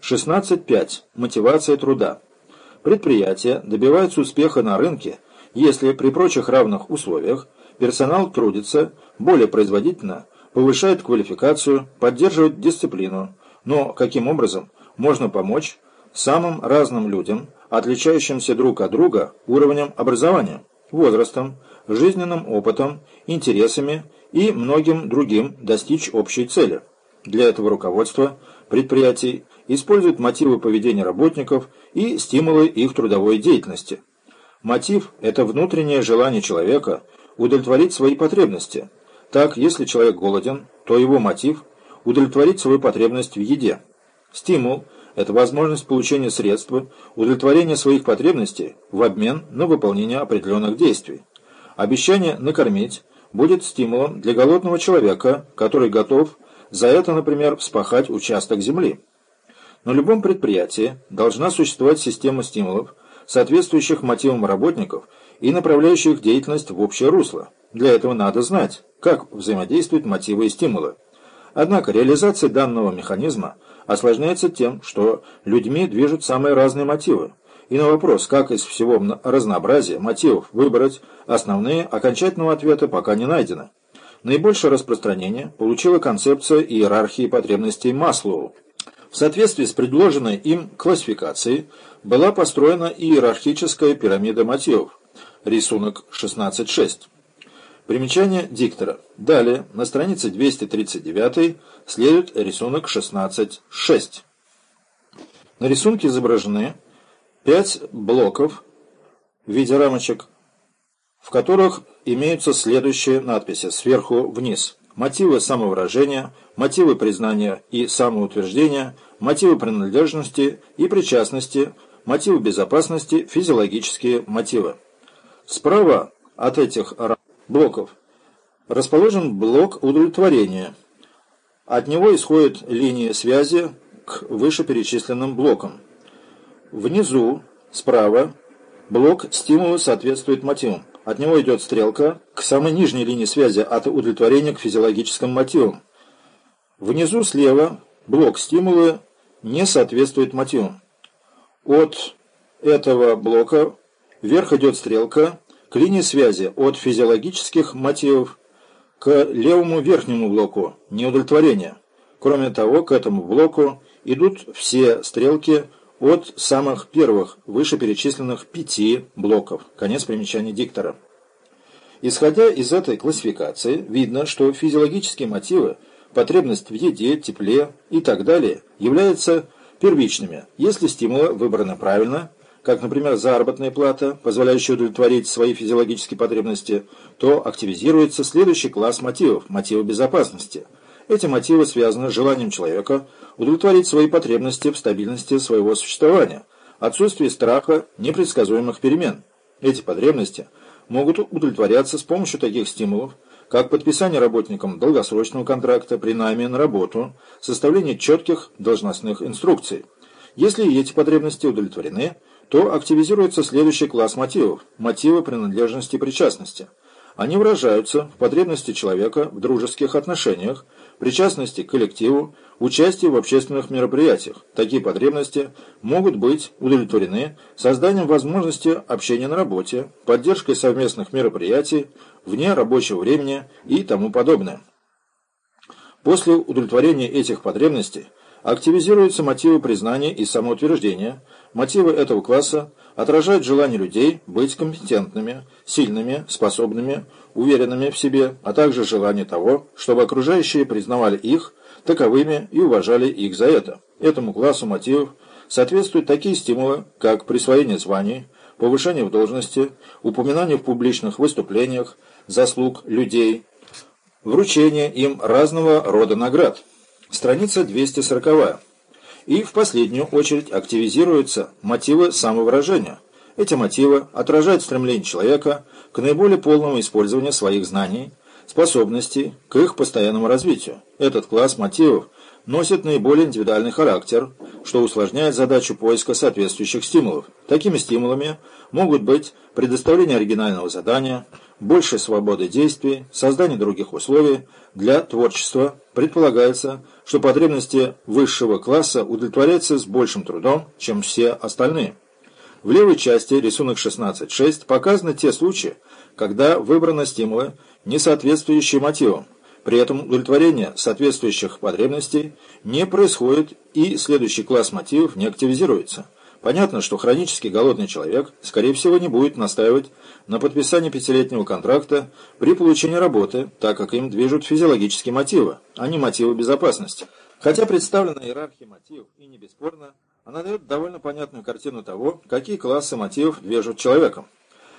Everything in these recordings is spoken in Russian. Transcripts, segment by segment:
16.5. Мотивация труда. Предприятие добивается успеха на рынке, если при прочих равных условиях персонал трудится более производительно, повышает квалификацию, поддерживает дисциплину. Но каким образом можно помочь самым разным людям, отличающимся друг от друга уровнем образования, возрастом, жизненным опытом, интересами и многим другим достичь общей цели. Для этого руководство предприятий использует мотивы поведения работников и стимулы их трудовой деятельности. Мотив – это внутреннее желание человека удовлетворить свои потребности. Так, если человек голоден, то его мотив – удовлетворить свою потребность в еде. Стимул – это возможность получения средств, удовлетворения своих потребностей в обмен на выполнение определенных действий. Обещание накормить будет стимулом для голодного человека, который готов за это, например, вспахать участок земли. На любом предприятии должна существовать система стимулов, соответствующих мотивам работников и направляющих деятельность в общее русло. Для этого надо знать, как взаимодействуют мотивы и стимулы. Однако реализация данного механизма осложняется тем, что людьми движут самые разные мотивы. И на вопрос, как из всего разнообразия мотивов выбрать основные, окончательного ответа пока не найдено. Наибольшее распространение получила концепция иерархии потребностей Маслоу. В соответствии с предложенной им классификацией была построена иерархическая пирамида мотивов, рисунок 16.6. Примечание диктора. Далее, на странице 239 следует рисунок 16.6. На рисунке изображены пять блоков в виде рамочек, в которых имеются следующие надписи сверху вниз. Мотивы самовыражения, мотивы признания и самоутверждения, мотивы принадлежности и причастности, мотивы безопасности, физиологические мотивы. Справа от этих блоков расположен блок удовлетворения. От него исходят линии связи к вышеперечисленным блокам. Внизу, справа, блок стимула соответствует мотивам. От него идет стрелка к самой нижней линии связи от удовлетворения к физиологическим мотивам. Внизу слева блок стимула не соответствует мотивам. От этого блока вверх идет стрелка к линии связи от физиологических мотивов к левому верхнему блоку неудовлетворения. Кроме того, к этому блоку идут все стрелки от самых первых вышеперечисленных пяти блоков. Конец примечания диктора. Исходя из этой классификации, видно, что физиологические мотивы, потребность в еде, тепле и так далее, являются первичными, если стимулы выбраны правильно, как, например, заработная плата, позволяющая удовлетворить свои физиологические потребности, то активизируется следующий класс мотивов – мотивы безопасности – эти мотивы связаны с желанием человека удовлетворить свои потребности в стабильности своего существования, отсутствии страха непредсказуемых перемен. Эти потребности могут удовлетворяться с помощью таких стимулов, как подписание работникам долгосрочного контракта при найме на работу, составление четких должностных инструкций. Если эти потребности удовлетворены, то активизируется следующий класс мотивов – мотивы принадлежности и причастности. Они выражаются в потребности человека в дружеских отношениях, причастности к коллективу, участии в общественных мероприятиях. Такие потребности могут быть удовлетворены созданием возможности общения на работе, поддержкой совместных мероприятий, вне рабочего времени и тому подобное. После удовлетворения этих потребностей активизируются мотивы признания и самоутверждения. Мотивы этого класса отражают желание людей быть компетентными, сильными, способными, уверенными в себе, а также желание того, чтобы окружающие признавали их таковыми и уважали их за это. Этому классу мотивов соответствуют такие стимулы, как присвоение званий, повышение в должности, упоминание в публичных выступлениях, заслуг людей, вручение им разного рода наград. Страница 240. И в последнюю очередь активизируются мотивы самовыражения – эти мотивы отражают стремление человека к наиболее полному использованию своих знаний, способностей, к их постоянному развитию. Этот класс мотивов носит наиболее индивидуальный характер, что усложняет задачу поиска соответствующих стимулов. Такими стимулами могут быть предоставление оригинального задания, большая свобода действий, создание других условий для творчества, предполагается, что потребности высшего класса удовлетворяются с большим трудом, чем все остальные. В левой части рисунок 16.6 показаны те случаи, когда выбраны стимулы, не соответствующие мотивам. При этом удовлетворение соответствующих потребностей не происходит и следующий класс мотивов не активизируется. Понятно, что хронически голодный человек, скорее всего, не будет настаивать на подписании пятилетнего контракта при получении работы, так как им движут физиологические мотивы, а не мотивы безопасности. Хотя представлена иерархия мотивов и не бесспорно, она дает довольно понятную картину того, какие классы мотивов движут человеком.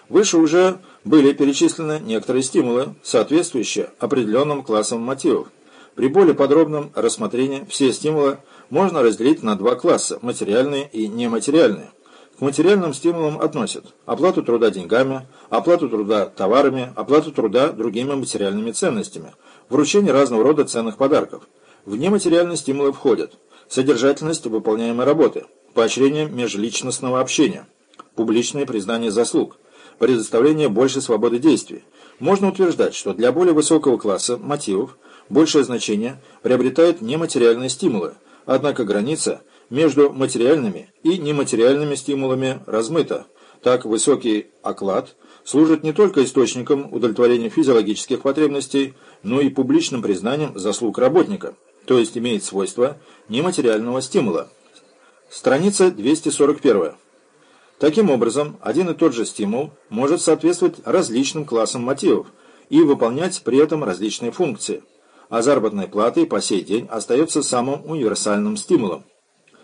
Выше уже были перечислены некоторые стимулы, соответствующие определенным классам мотивов. При более подробном рассмотрении все стимулы можно разделить на два класса – материальные и нематериальные. К материальным стимулам относят оплату труда деньгами, оплату труда товарами, оплату труда другими материальными ценностями, вручение разного рода ценных подарков. В нематериальные стимулы входят содержательность выполняемой работы, поощрение межличностного общения, публичное признание заслуг – предоставление большей свободы действий. Можно утверждать, что для более высокого класса мотивов большее значение приобретают нематериальные стимулы, однако граница между материальными и нематериальными стимулами размыта. Так высокий оклад служит не только источником удовлетворения физиологических потребностей, но и публичным признанием заслуг работника, то есть имеет свойства нематериального стимула. Страница 241. Таким образом, один и тот же стимул может соответствовать различным классам мотивов и выполнять при этом различные функции, а заработная плата и по сей день остается самым универсальным стимулом.